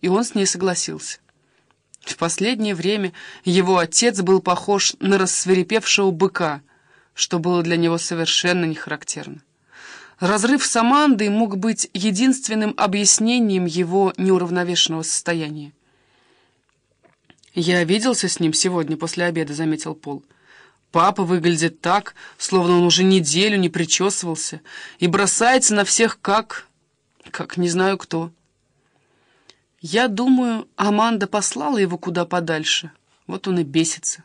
и он с ней согласился. В последнее время его отец был похож на рассверепевшего быка, что было для него совершенно не характерно. Разрыв с Амандой мог быть единственным объяснением его неуравновешенного состояния. «Я виделся с ним сегодня после обеда», — заметил Пол. «Папа выглядит так, словно он уже неделю не причесывался и бросается на всех как... как не знаю кто». «Я думаю, Аманда послала его куда подальше. Вот он и бесится».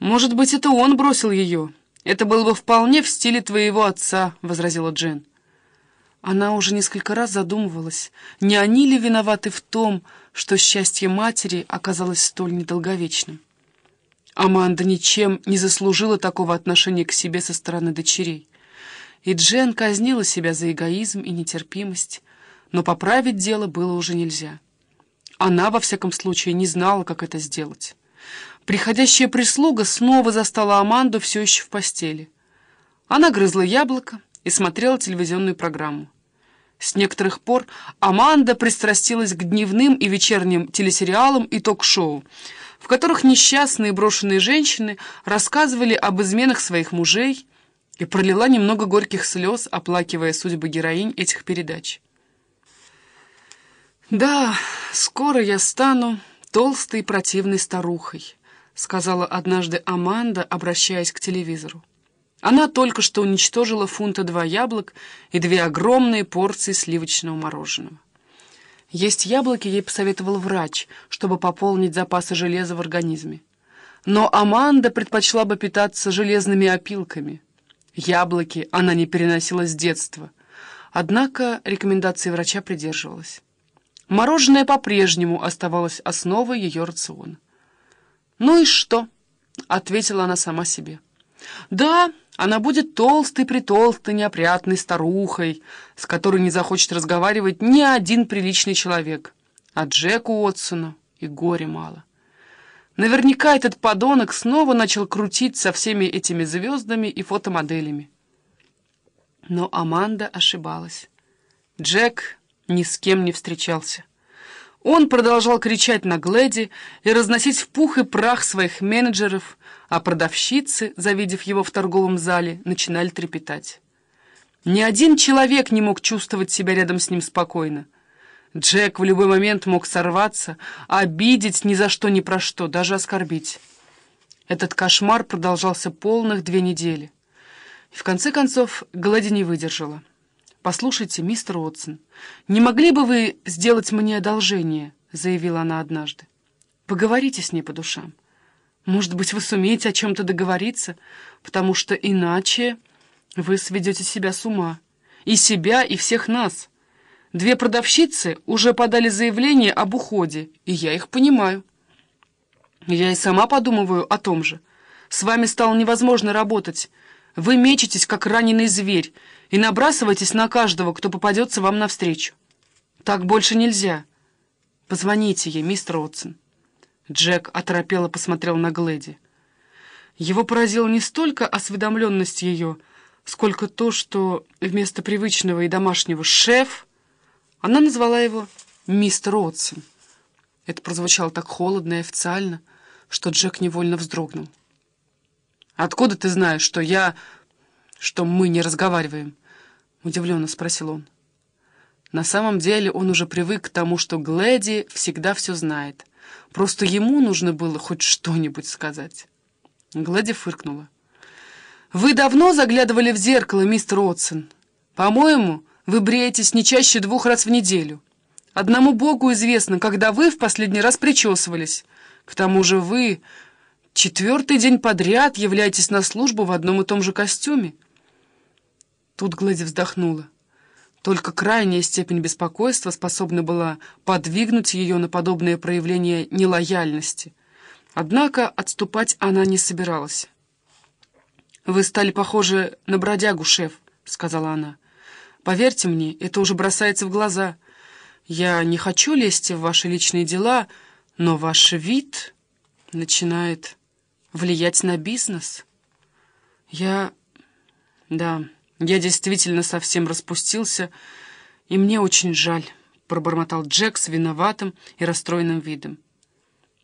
«Может быть, это он бросил ее?» «Это было бы вполне в стиле твоего отца», — возразила Джен. Она уже несколько раз задумывалась, не они ли виноваты в том, что счастье матери оказалось столь недолговечным. Аманда ничем не заслужила такого отношения к себе со стороны дочерей. И Джен казнила себя за эгоизм и нетерпимость, но поправить дело было уже нельзя. Она, во всяком случае, не знала, как это сделать. Приходящая прислуга снова застала Аманду все еще в постели. Она грызла яблоко и смотрела телевизионную программу. С некоторых пор Аманда пристрастилась к дневным и вечерним телесериалам и ток-шоу, в которых несчастные брошенные женщины рассказывали об изменах своих мужей и пролила немного горьких слез, оплакивая судьбы героинь этих передач. «Да, скоро я стану толстой и противной старухой», — сказала однажды Аманда, обращаясь к телевизору. Она только что уничтожила фунта два яблок и две огромные порции сливочного мороженого. Есть яблоки ей посоветовал врач, чтобы пополнить запасы железа в организме. Но Аманда предпочла бы питаться железными опилками. Яблоки она не переносила с детства. Однако рекомендации врача придерживалась. Мороженое по-прежнему оставалось основой ее рациона. «Ну и что?» — ответила она сама себе. «Да, она будет толстой-притолстой, неопрятной старухой, с которой не захочет разговаривать ни один приличный человек. А Джеку Уотсону и горе мало. Наверняка этот подонок снова начал крутить со всеми этими звездами и фотомоделями». Но Аманда ошибалась. Джек ни с кем не встречался. Он продолжал кричать на Глэди и разносить в пух и прах своих менеджеров, а продавщицы, завидев его в торговом зале, начинали трепетать. Ни один человек не мог чувствовать себя рядом с ним спокойно. Джек в любой момент мог сорваться, обидеть ни за что ни про что, даже оскорбить. Этот кошмар продолжался полных две недели. В конце концов Глади не выдержала. «Послушайте, мистер Уотсон, не могли бы вы сделать мне одолжение?» — заявила она однажды. «Поговорите с ней по душам. Может быть, вы сумеете о чем-то договориться, потому что иначе вы сведете себя с ума. И себя, и всех нас. Две продавщицы уже подали заявление об уходе, и я их понимаю. Я и сама подумываю о том же. С вами стало невозможно работать». Вы мечетесь, как раненый зверь, и набрасываетесь на каждого, кто попадется вам навстречу. Так больше нельзя. Позвоните ей, мистер Отсон. Джек оторопело посмотрел на Глэди. Его поразила не столько осведомленность ее, сколько то, что вместо привычного и домашнего «шеф» она назвала его «мистер Отсон». Это прозвучало так холодно и официально, что Джек невольно вздрогнул. «Откуда ты знаешь, что я... что мы не разговариваем?» — удивленно спросил он. На самом деле он уже привык к тому, что Глэди всегда все знает. Просто ему нужно было хоть что-нибудь сказать. Глэди фыркнула. «Вы давно заглядывали в зеркало, мистер Отсон? По-моему, вы бреетесь не чаще двух раз в неделю. Одному Богу известно, когда вы в последний раз причесывались. К тому же вы Четвертый день подряд являетесь на службу в одном и том же костюме. Тут Глэди вздохнула. Только крайняя степень беспокойства способна была подвигнуть ее на подобное проявление нелояльности. Однако отступать она не собиралась. «Вы стали похожи на бродягу, шеф», — сказала она. «Поверьте мне, это уже бросается в глаза. Я не хочу лезть в ваши личные дела, но ваш вид начинает...» влиять на бизнес? Я... да, я действительно совсем распустился, и мне очень жаль, пробормотал Джек с виноватым и расстроенным видом.